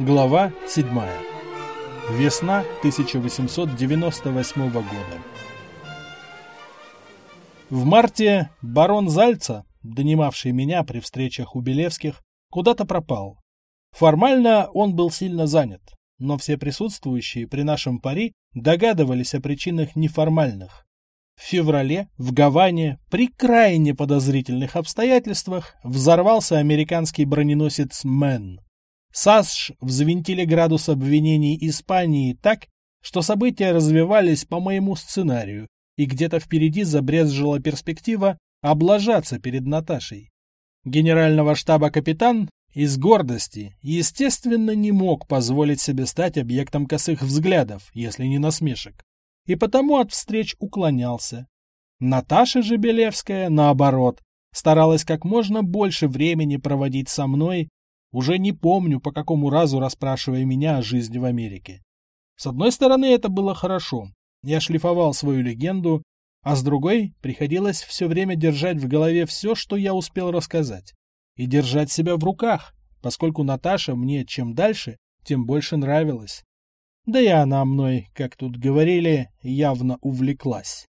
Глава 7. Весна 1898 года. В марте барон Зальца, донимавший меня при встречах у Белевских, куда-то пропал. Формально он был сильно занят, но все присутствующие при нашем пари догадывались о причинах неформальных. В феврале в Гаване при крайне подозрительных обстоятельствах взорвался американский броненосец «Мэн». САСШ взвинтили градус обвинений Испании так, что события развивались по моему сценарию, и где-то впереди забрезжила перспектива облажаться перед Наташей. Генерального штаба капитан из гордости, естественно, не мог позволить себе стать объектом косых взглядов, если не насмешек, и потому от встреч уклонялся. Наташа же Белевская, наоборот, старалась как можно больше времени проводить со мной уже не помню, по какому разу расспрашивая меня о жизни в Америке. С одной стороны, это было хорошо. Я шлифовал свою легенду, а с другой приходилось все время держать в голове все, что я успел рассказать. И держать себя в руках, поскольку Наташа мне чем дальше, тем больше нравилась. Да и она мной, как тут говорили, явно увлеклась.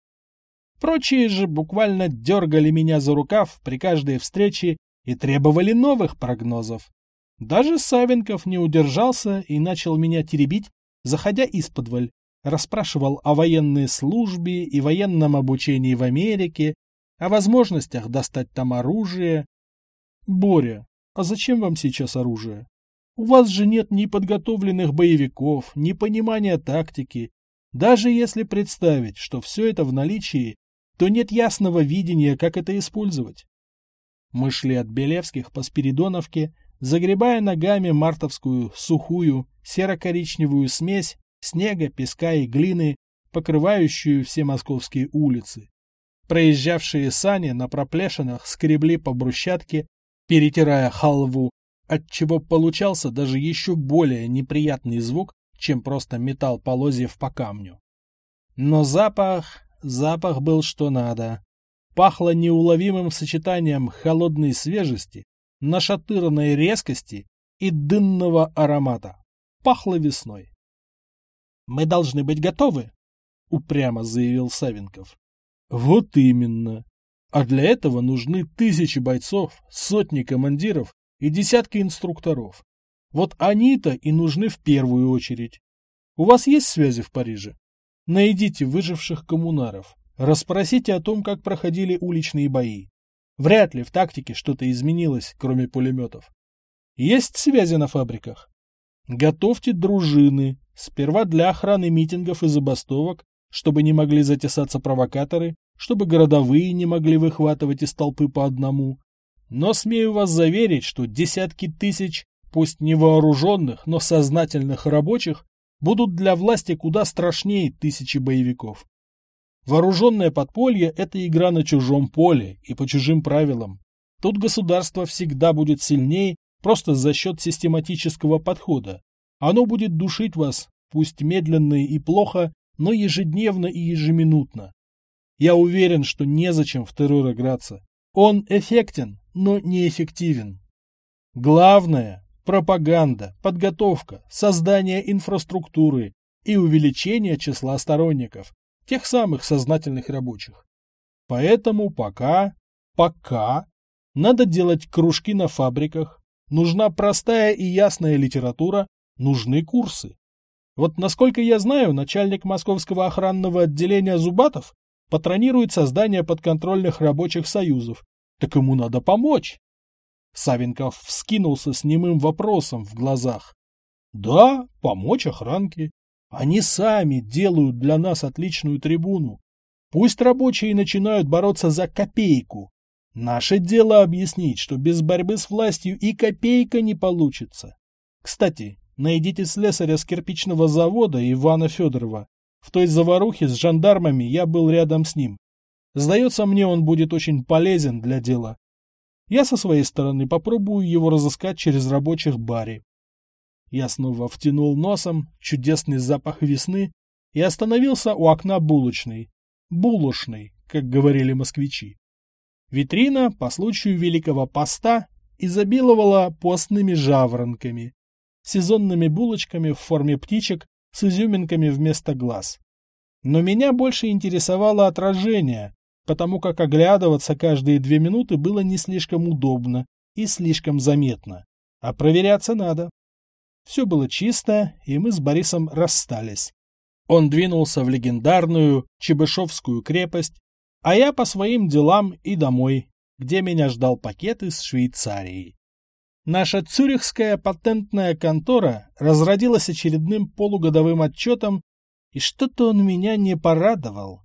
Прочие же буквально дергали меня за рукав при каждой встрече и требовали новых прогнозов. Даже Савенков не удержался и начал меня теребить, заходя из-под Расспрашивал о военной службе и военном обучении в Америке, о возможностях достать там оружие. Боря, а зачем вам сейчас оружие? У вас же нет ни подготовленных боевиков, ни понимания тактики. Даже если представить, что все это в наличии, то нет ясного видения, как это использовать. Мы шли от Белевских по Спиридоновке, загребая ногами мартовскую, сухую, серо-коричневую смесь снега, песка и глины, покрывающую все московские улицы. Проезжавшие сани на проплешинах скребли по брусчатке, перетирая халву, отчего получался даже еще более неприятный звук, чем просто металл полозьев по камню. Но запах, запах был что надо. Пахло неуловимым сочетанием холодной свежести нашатырной резкости и дынного аромата. Пахло весной. «Мы должны быть готовы», — упрямо заявил Савенков. «Вот именно. А для этого нужны тысячи бойцов, сотни командиров и десятки инструкторов. Вот они-то и нужны в первую очередь. У вас есть связи в Париже? Найдите выживших коммунаров, расспросите о том, как проходили уличные бои. Вряд ли в тактике что-то изменилось, кроме пулеметов. Есть связи на фабриках? Готовьте дружины, сперва для охраны митингов и забастовок, чтобы не могли затесаться провокаторы, чтобы городовые не могли выхватывать из толпы по одному. Но смею вас заверить, что десятки тысяч, пусть не вооруженных, но сознательных рабочих, будут для власти куда страшнее тысячи боевиков. Вооруженное подполье – это игра на чужом поле и по чужим правилам. Тут государство всегда будет сильнее просто за счет систематического подхода. Оно будет душить вас, пусть медленно и плохо, но ежедневно и ежеминутно. Я уверен, что незачем в террор играться. Он эффектен, но неэффективен. Главное – пропаганда, подготовка, создание инфраструктуры и увеличение числа сторонников, тех самых сознательных рабочих. Поэтому пока, пока надо делать кружки на фабриках, нужна простая и ясная литература, нужны курсы. Вот насколько я знаю, начальник московского охранного отделения Зубатов патронирует создание подконтрольных рабочих союзов. Так ему надо помочь. Савенков вскинулся с немым вопросом в глазах. Да, помочь охранке. Они сами делают для нас отличную трибуну. Пусть рабочие начинают бороться за копейку. Наше дело объяснить, что без борьбы с властью и копейка не получится. Кстати, найдите слесаря с кирпичного завода Ивана Федорова. В той заварухе с жандармами я был рядом с ним. Сдается мне, он будет очень полезен для дела. Я со своей стороны попробую его разыскать через рабочих баре. Я снова втянул носом чудесный запах весны и остановился у окна булочной. Булочной, как говорили москвичи. Витрина по случаю Великого Поста изобиловала постными жаворонками. сезонными булочками в форме птичек с изюминками вместо глаз. Но меня больше интересовало отражение, потому как оглядываться каждые две минуты было не слишком удобно и слишком заметно. А проверяться надо. Все было чисто, и мы с Борисом расстались. Он двинулся в легендарную Чебышевскую крепость, а я по своим делам и домой, где меня ждал пакет из Швейцарии. Наша цюрихская патентная контора разродилась очередным полугодовым отчетом, и что-то он меня не порадовал.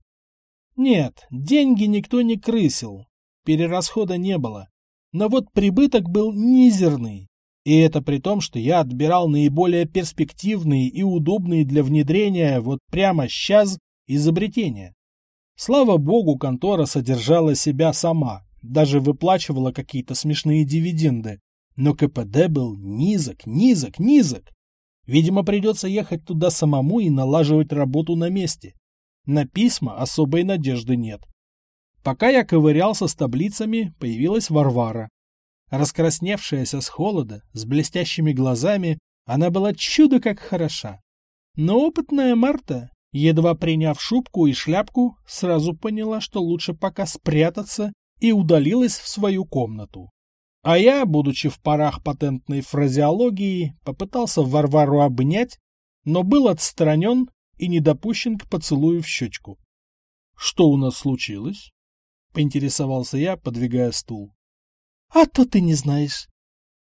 Нет, деньги никто не крысил, перерасхода не было, но вот прибыток был мизерный. И это при том, что я отбирал наиболее перспективные и удобные для внедрения вот прямо сейчас изобретения. Слава богу, контора содержала себя сама, даже выплачивала какие-то смешные дивиденды. Но КПД был низок, низок, низок. Видимо, придется ехать туда самому и налаживать работу на месте. На письма особой надежды нет. Пока я ковырялся с таблицами, появилась Варвара. Раскрасневшаяся с холода, с блестящими глазами, она была чудо как хороша. Но опытная Марта, едва приняв шубку и шляпку, сразу поняла, что лучше пока спрятаться, и удалилась в свою комнату. А я, будучи в парах патентной фразеологии, попытался Варвару обнять, но был отстранен и не допущен к поцелую в щечку. — Что у нас случилось? — поинтересовался я, подвигая стул. А то ты не знаешь.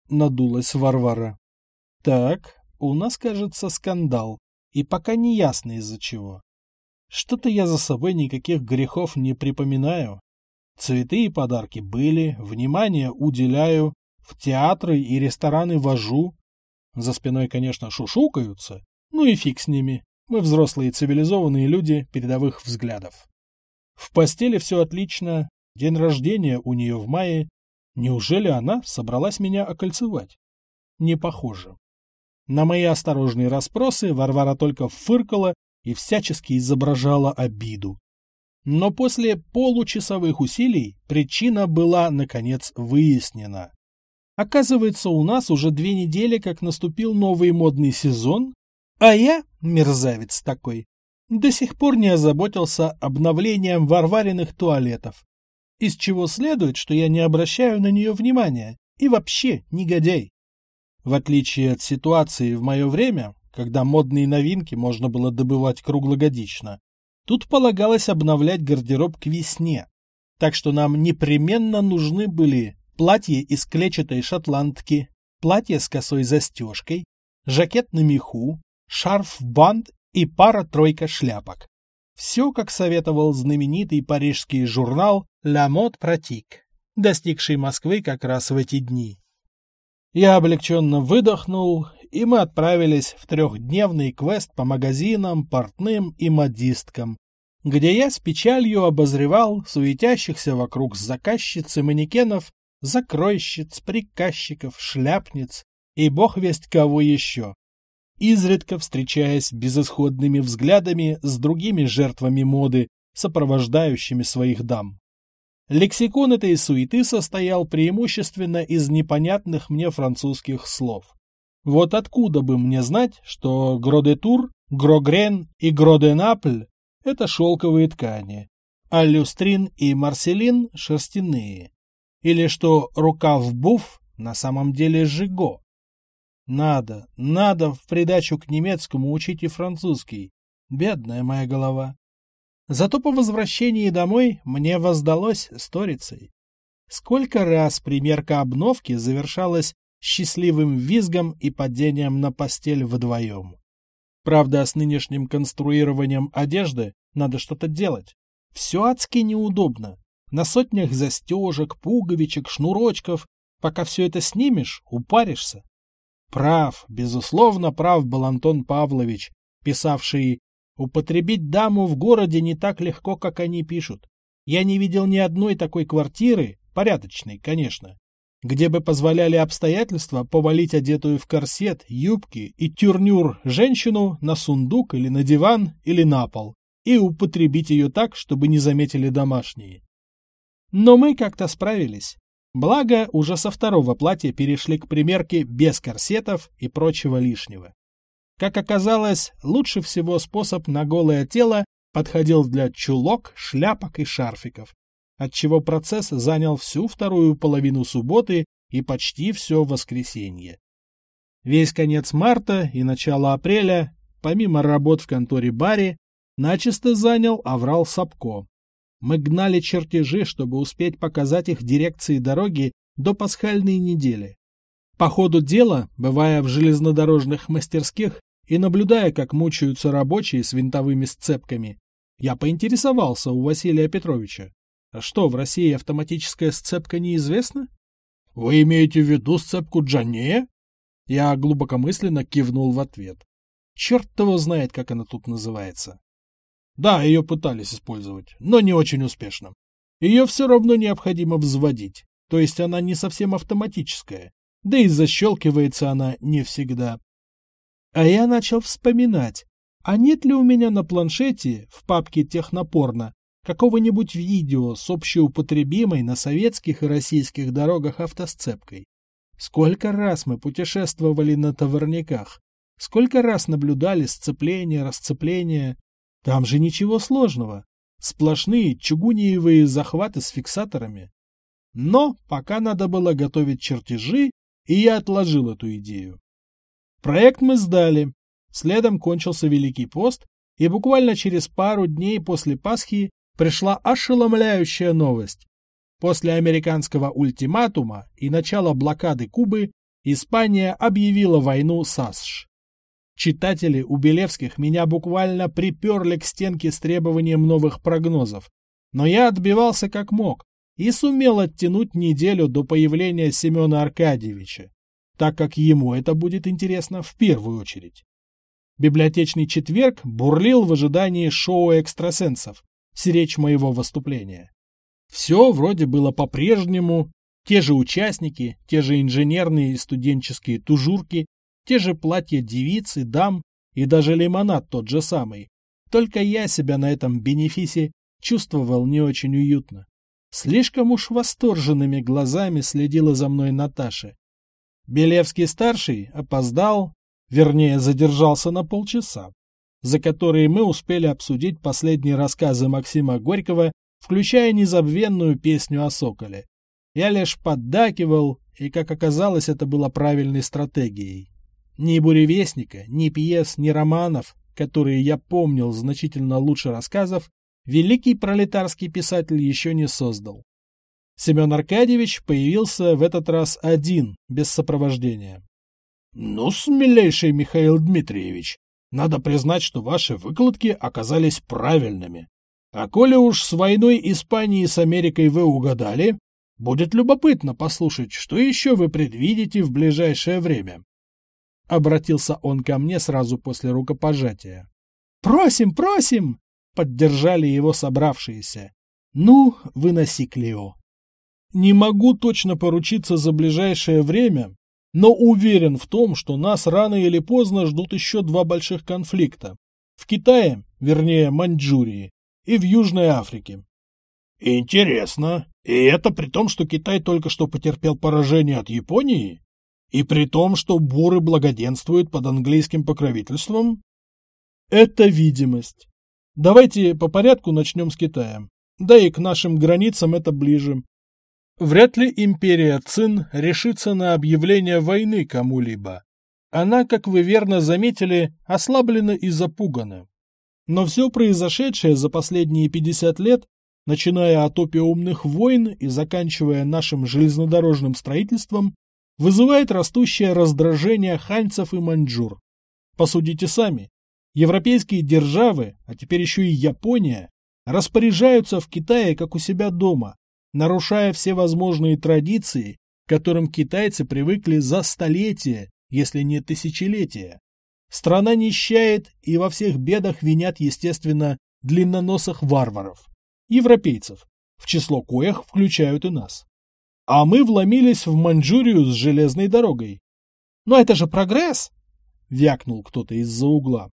Надулась Варвара. Так, у нас, кажется, скандал. И пока не ясно из-за чего. Что-то я за собой никаких грехов не припоминаю. Цветы и подарки были, внимание уделяю, в театры и рестораны вожу. За спиной, конечно, шушукаются, ну и фиг с ними. Мы взрослые цивилизованные люди передовых взглядов. В постели все отлично, день рождения у нее в мае, Неужели она собралась меня окольцевать? Не похоже. На мои осторожные расспросы Варвара только фыркала и всячески изображала обиду. Но после получасовых усилий причина была, наконец, выяснена. Оказывается, у нас уже две недели, как наступил новый модный сезон, а я, мерзавец такой, до сих пор не озаботился обновлением варвариных туалетов из чего следует, что я не обращаю на нее внимания и вообще негодяй. В отличие от ситуации в мое время, когда модные новинки можно было добывать круглогодично, тут полагалось обновлять гардероб к весне, так что нам непременно нужны были платье из клетчатой шотландки, платье с косой застежкой, жакет на меху, шарф-бант и пара-тройка шляпок. Все, как советовал знаменитый парижский журнал «La Mode Pratique», достигший Москвы как раз в эти дни. Я облегченно выдохнул, и мы отправились в трехдневный квест по магазинам, портным и модисткам, где я с печалью обозревал суетящихся вокруг заказчиц и манекенов, закройщиц, приказчиков, шляпниц и бог весть кого еще изредка встречаясь безысходными взглядами с другими жертвами моды, сопровождающими своих дам. Лексикон этой суеты состоял преимущественно из непонятных мне французских слов. Вот откуда бы мне знать, что гродетур, грогрен и гроденапль – это шелковые ткани, а люстрин и марселин – шерстяные. Или что рукав-буф на самом деле жиго. Надо, надо в придачу к немецкому учить и французский. Бедная моя голова. Зато по возвращении домой мне воздалось сторицей. Сколько раз примерка обновки завершалась счастливым визгом и падением на постель вдвоем. Правда, с нынешним конструированием одежды надо что-то делать. Все адски неудобно. На сотнях застежек, пуговичек, шнурочков. Пока все это снимешь, упаришься. Прав, безусловно, прав был Антон Павлович, писавший «Употребить даму в городе не так легко, как они пишут. Я не видел ни одной такой квартиры, порядочной, конечно, где бы позволяли обстоятельства повалить одетую в корсет, юбки и тюрнюр женщину на сундук или на диван или на пол и употребить ее так, чтобы не заметили домашние. Но мы как-то справились. Благо, уже со второго платья перешли к примерке без корсетов и прочего лишнего. Как оказалось, лучше всего способ на голое тело подходил для чулок, шляпок и шарфиков, отчего процесс занял всю вторую половину субботы и почти все воскресенье. Весь конец марта и начало апреля, помимо работ в конторе Барри, начисто занял Аврал Сапко. Мы гнали чертежи, чтобы успеть показать их дирекции дороги до пасхальной недели. По ходу дела, бывая в железнодорожных мастерских и наблюдая, как мучаются рабочие с винтовыми сцепками, я поинтересовался у Василия Петровича. А что, в России автоматическая сцепка неизвестна? Вы имеете в виду сцепку Джанне? Я глубокомысленно кивнул в ответ. Черт его знает, как она тут называется. Да, ее пытались использовать, но не очень успешно. Ее все равно необходимо взводить, то есть она не совсем автоматическая, да и защелкивается она не всегда. А я начал вспоминать, а нет ли у меня на планшете в папке технопорно какого-нибудь видео с общеупотребимой на советских и российских дорогах автосцепкой. Сколько раз мы путешествовали на товарниках, сколько раз наблюдали сцепление, расцепление. Там же ничего сложного. Сплошные чугуниевые захваты с фиксаторами. Но пока надо было готовить чертежи, и я отложил эту идею. Проект мы сдали. Следом кончился Великий пост, и буквально через пару дней после Пасхи пришла ошеломляющая новость. После американского ультиматума и начала блокады Кубы Испания объявила войну САСШ. Читатели у Белевских меня буквально приперли к стенке с требованием новых прогнозов, но я отбивался как мог и сумел оттянуть неделю до появления Семена Аркадьевича, так как ему это будет интересно в первую очередь. Библиотечный четверг бурлил в ожидании шоу экстрасенсов, речь моего выступления. Все вроде было по-прежнему, те же участники, те же инженерные и студенческие тужурки, те же платья девиц и дам, и даже лимонад тот же самый. Только я себя на этом бенефисе чувствовал не очень уютно. Слишком уж восторженными глазами следила за мной Наташа. Белевский-старший опоздал, вернее, задержался на полчаса за которые мы успели обсудить последние рассказы Максима Горького, включая незабвенную песню о Соколе. Я лишь поддакивал, и, как оказалось, это было правильной стратегией. Ни буревестника, ни пьес, ни романов, которые я помнил значительно лучше рассказов, великий пролетарский писатель еще не создал. Семен Аркадьевич появился в этот раз один, без сопровождения. — Ну, смелейший Михаил Дмитриевич, надо признать, что ваши выкладки оказались правильными. А коли уж с войной Испании с Америкой вы угадали, будет любопытно послушать, что еще вы предвидите в ближайшее время. Обратился он ко мне сразу после рукопожатия. «Просим, просим!» — поддержали его собравшиеся. «Ну, выноси Клео». Не могу точно поручиться за ближайшее время, но уверен в том, что нас рано или поздно ждут еще два больших конфликта. В Китае, вернее Маньчжурии, и в Южной Африке. Интересно. И это при том, что Китай только что потерпел поражение от Японии? И при том, что буры благоденствуют под английским покровительством? Это видимость. Давайте по порядку начнем с Китая. Да и к нашим границам это ближе. Вряд ли империя Цин решится на объявление войны кому-либо. Она, как вы верно заметили, ослаблена и запугана. Но все произошедшее за последние 50 лет, начиная от опиумных войн и заканчивая нашим железнодорожным строительством, вызывает растущее раздражение ханьцев и маньчжур. Посудите сами. Европейские державы, а теперь еще и Япония, распоряжаются в Китае как у себя дома, нарушая все возможные традиции, которым китайцы привыкли за столетия, если не тысячелетия. Страна нищает и во всех бедах винят, естественно, длинноносых варваров, европейцев, в число коих включают и нас. А мы вломились в Маньчжурию с железной дорогой. «Но это же прогресс!» — вякнул кто-то из-за угла.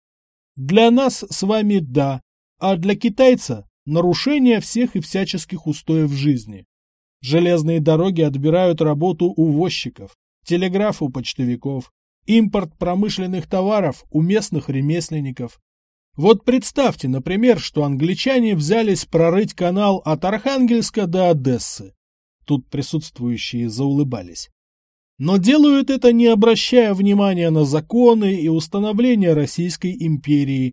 «Для нас с вами да, а для китайца нарушение всех и всяческих устоев жизни. Железные дороги отбирают работу у возчиков, телеграф у почтовиков, импорт промышленных товаров у местных ремесленников. Вот представьте, например, что англичане взялись прорыть канал от Архангельска до Одессы. Тут присутствующие заулыбались. Но делают это не обращая внимания на законы и установления Российской империи,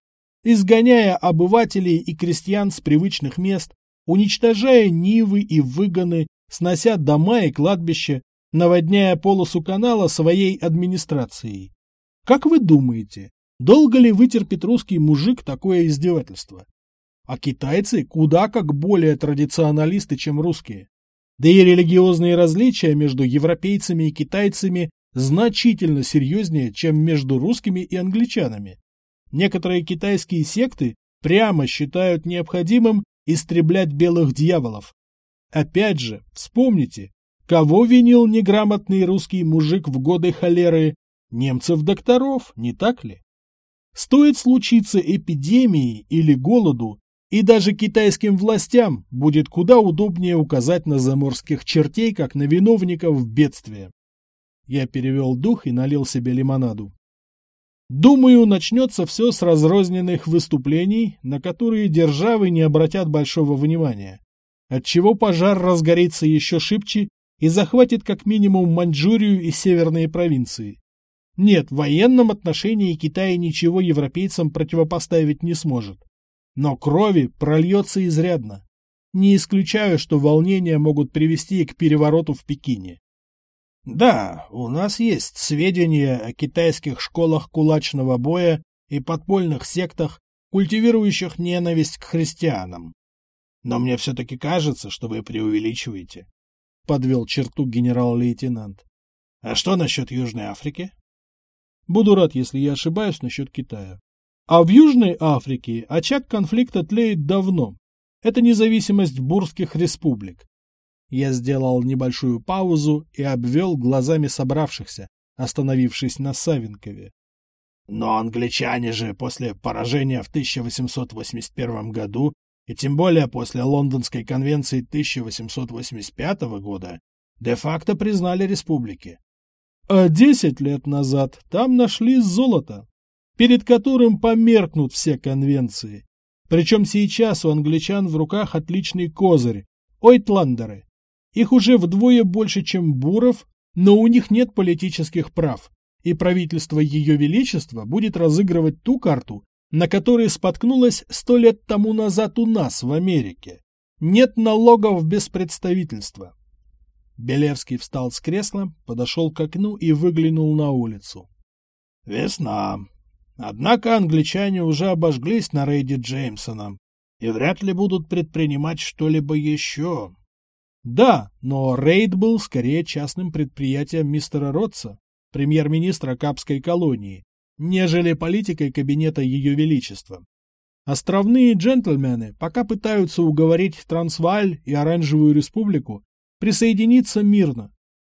изгоняя обывателей и крестьян с привычных мест, уничтожая нивы и выгоны, снося дома и кладбища, наводняя полосу канала своей администрацией. Как вы думаете, долго ли вытерпит русский мужик такое издевательство? А китайцы куда как более традиционалисты, чем русские. Да и религиозные различия между европейцами и китайцами значительно серьезнее, чем между русскими и англичанами. Некоторые китайские секты прямо считают необходимым истреблять белых дьяволов. Опять же, вспомните, кого винил неграмотный русский мужик в годы холеры? Немцев-докторов, не так ли? Стоит случиться эпидемии или голоду, и даже китайским властям будет куда удобнее указать на заморских чертей, как на виновников бедствия. Я перевел дух и налил себе лимонаду. Думаю, начнется все с разрозненных выступлений, на которые державы не обратят большого внимания, отчего пожар разгорится еще шибче и захватит как минимум Маньчжурию и северные провинции. Нет, в военном отношении Китай ничего европейцам противопоставить не сможет. Но крови прольется изрядно. Не исключаю, что волнения могут привести к перевороту в Пекине. Да, у нас есть сведения о китайских школах кулачного боя и подпольных сектах, культивирующих ненависть к христианам. Но мне все-таки кажется, что вы преувеличиваете. Подвел черту генерал-лейтенант. А что насчет Южной Африки? Буду рад, если я ошибаюсь насчет Китая. А в Южной Африке очаг конфликта тлеет давно. Это независимость бурских республик. Я сделал небольшую паузу и обвел глазами собравшихся, остановившись на Савенкове. Но англичане же после поражения в 1881 году, и тем более после Лондонской конвенции 1885 года, де-факто признали республики. А десять лет назад там нашли золото, перед которым померкнут все конвенции. Причем сейчас у англичан в руках отличный козырь – ойтландеры. Их уже вдвое больше, чем буров, но у них нет политических прав, и правительство Ее Величества будет разыгрывать ту карту, на которой споткнулось сто лет тому назад у нас в Америке. Нет налогов без представительства. Белевский встал с кресла, подошел к окну и выглянул на улицу. Весна. Однако англичане уже обожглись на рейде Джеймсона и вряд ли будут предпринимать что-либо еще. Да, но рейд был скорее частным предприятием мистера Ротса, премьер-министра Капской колонии, нежели политикой кабинета Ее Величества. Островные джентльмены пока пытаются уговорить Трансвааль и Оранжевую Республику присоединиться мирно,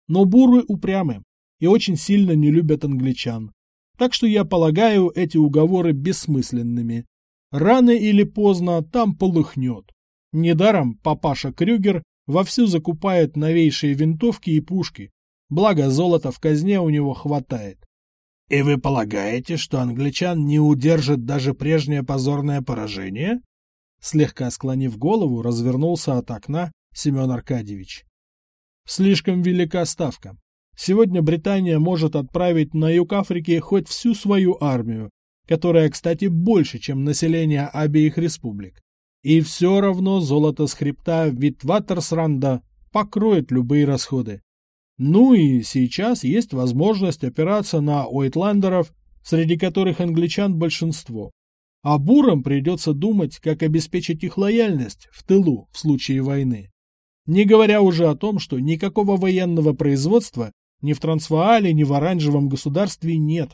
но буры упрямы и очень сильно не любят англичан, так что я полагаю эти уговоры бессмысленными. Рано или поздно там полыхнет. Недаром папаша Крюгер вовсю закупает новейшие винтовки и пушки, благо золота в казне у него хватает. И вы полагаете, что англичан не удержит даже прежнее позорное поражение? Слегка склонив голову, развернулся от окна Семен Аркадьевич. Слишком велика ставка. Сегодня Британия может отправить на юг Африки хоть всю свою армию, которая, кстати, больше, чем население обеих республик. И все равно золото с хребта Витватерсранда покроет любые расходы. Ну и сейчас есть возможность опираться на ойтландеров, среди которых англичан большинство. А бурам придется думать, как обеспечить их лояльность в тылу в случае войны. Не говоря уже о том, что никакого военного производства ни в Трансваале, ни в Оранжевом государстве нет.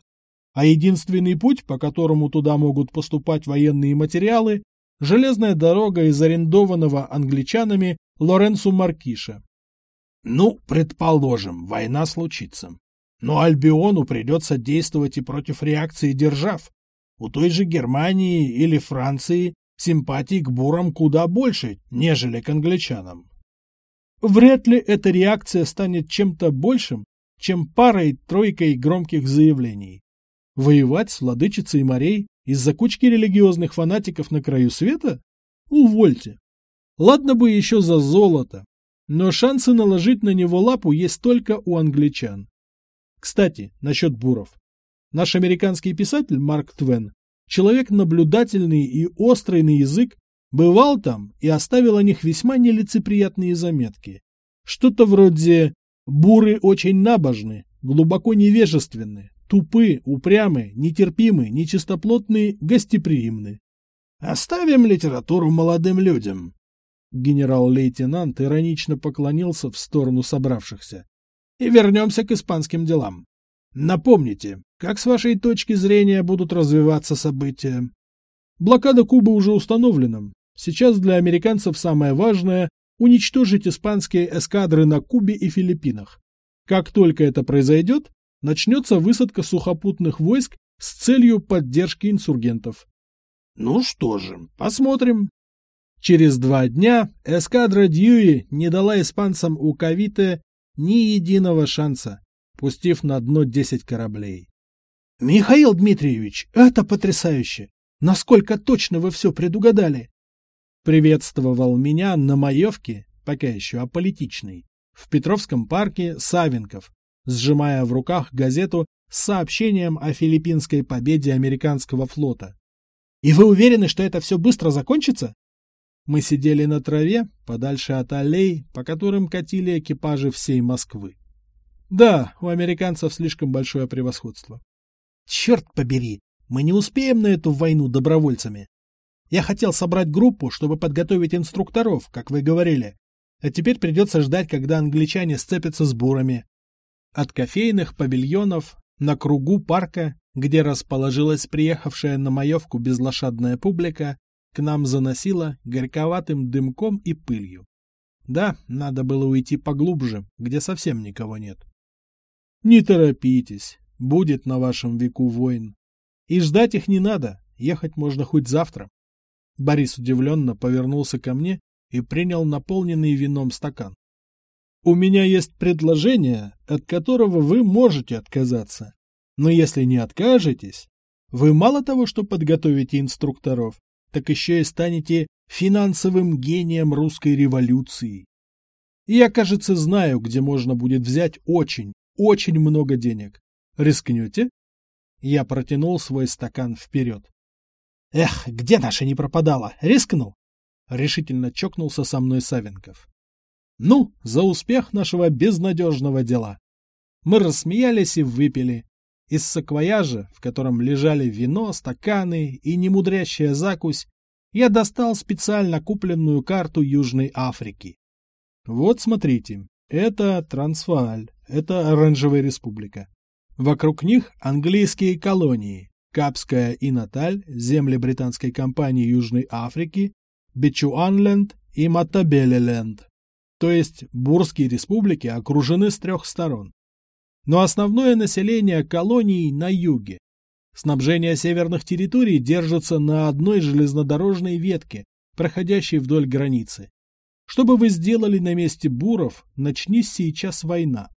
А единственный путь, по которому туда могут поступать военные материалы, железная дорога из арендованного англичанами Лоренцу Маркиша. Ну, предположим, война случится. Но Альбиону придется действовать и против реакции держав. У той же Германии или Франции симпатий к бурам куда больше, нежели к англичанам. вряд ли эта реакция станет чем-то большим, чем парой-тройкой громких заявлений. Воевать с владычицей морей из-за кучки религиозных фанатиков на краю света? Увольте. Ладно бы еще за золото, но шансы наложить на него лапу есть только у англичан. Кстати, насчет буров. Наш американский писатель Марк Твен, человек наблюдательный и острый на язык, бывал там и оставил о них весьма нелицеприятные заметки. Что-то вроде «буры очень набожны, глубоко невежественны, тупы, упрямы, нетерпимы, нечистоплотны, гостеприимны». Оставим литературу молодым людям. Генерал-лейтенант иронично поклонился в сторону собравшихся. И вернемся к испанским делам. Напомните, как с вашей точки зрения будут развиваться события? Блокада Кубы уже установлена. Сейчас для американцев самое важное – уничтожить испанские эскадры на Кубе и Филиппинах. Как только это произойдет, начнется высадка сухопутных войск с целью поддержки инсургентов. Ну что же, посмотрим. Через два дня эскадра Дьюи не дала испанцам у Кавите ни единого шанса, пустив на дно десять кораблей. «Михаил Дмитриевич, это потрясающе! Насколько точно вы все предугадали!» Приветствовал меня на маевке, пока еще аполитичный, в Петровском парке Савенков, сжимая в руках газету с сообщением о филиппинской победе американского флота. «И вы уверены, что это все быстро закончится?» Мы сидели на траве, подальше от аллей, по которым катили экипажи всей Москвы. Да, у американцев слишком большое превосходство. Черт побери, мы не успеем на эту войну добровольцами. Я хотел собрать группу, чтобы подготовить инструкторов, как вы говорили. А теперь придется ждать, когда англичане сцепятся с бурами. От кофейных павильонов на кругу парка, где расположилась приехавшая на маевку безлошадная публика, к нам заносила горьковатым дымком и пылью. Да, надо было уйти поглубже, где совсем никого нет. Не торопитесь, будет на вашем веку войн. И ждать их не надо, ехать можно хоть завтра. Борис удивленно повернулся ко мне и принял наполненный вином стакан. У меня есть предложение, от которого вы можете отказаться. Но если не откажетесь, вы мало того, что подготовите инструкторов, так еще и станете финансовым гением русской революции. Я, кажется, знаю, где можно будет взять очень, очень много денег. Рискнете? Я протянул свой стакан вперед. Эх, где наша не пропадала? Рискну. Решительно чокнулся со мной Савенков. Ну, за успех нашего безнадежного дела. Мы рассмеялись и выпили, из саквояжа, в котором лежали вино, стаканы и немудрящая закусь, я достал специально купленную карту Южной Африки. Вот смотрите, это Трансвааль, это Оранжевая республика. Вокруг них английские колонии, Капская и Наталь, земли британской компании Южной Африки, Бичуанленд и Матабелеленд. То есть бурские республики окружены с трех сторон но основное население колоний на юге. Снабжение северных территорий держится на одной железнодорожной ветке, проходящей вдоль границы. Что бы вы сделали на месте буров, начнись сейчас война.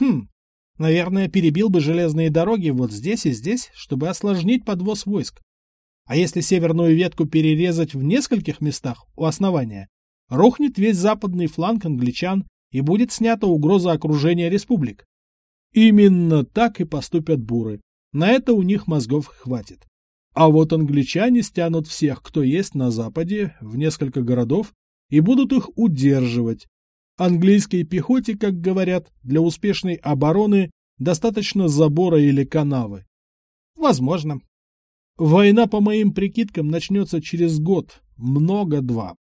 Хм, наверное, перебил бы железные дороги вот здесь и здесь, чтобы осложнить подвоз войск. А если северную ветку перерезать в нескольких местах у основания, рухнет весь западный фланг англичан и будет снята угроза окружения республик. Именно так и поступят буры. На это у них мозгов хватит. А вот англичане стянут всех, кто есть на Западе, в несколько городов, и будут их удерживать. Английской пехоте, как говорят, для успешной обороны достаточно забора или канавы. Возможно. Война, по моим прикидкам, начнется через год, много-два.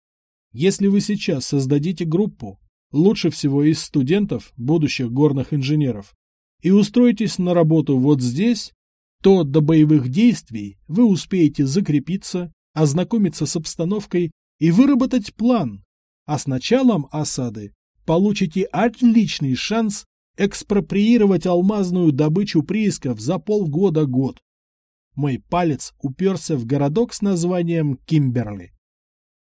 Если вы сейчас создадите группу, лучше всего из студентов, будущих горных инженеров, и устроитесь на работу вот здесь, то до боевых действий вы успеете закрепиться, ознакомиться с обстановкой и выработать план, а с началом осады получите отличный шанс экспроприировать алмазную добычу приисков за полгода-год. Мой палец уперся в городок с названием Кимберли.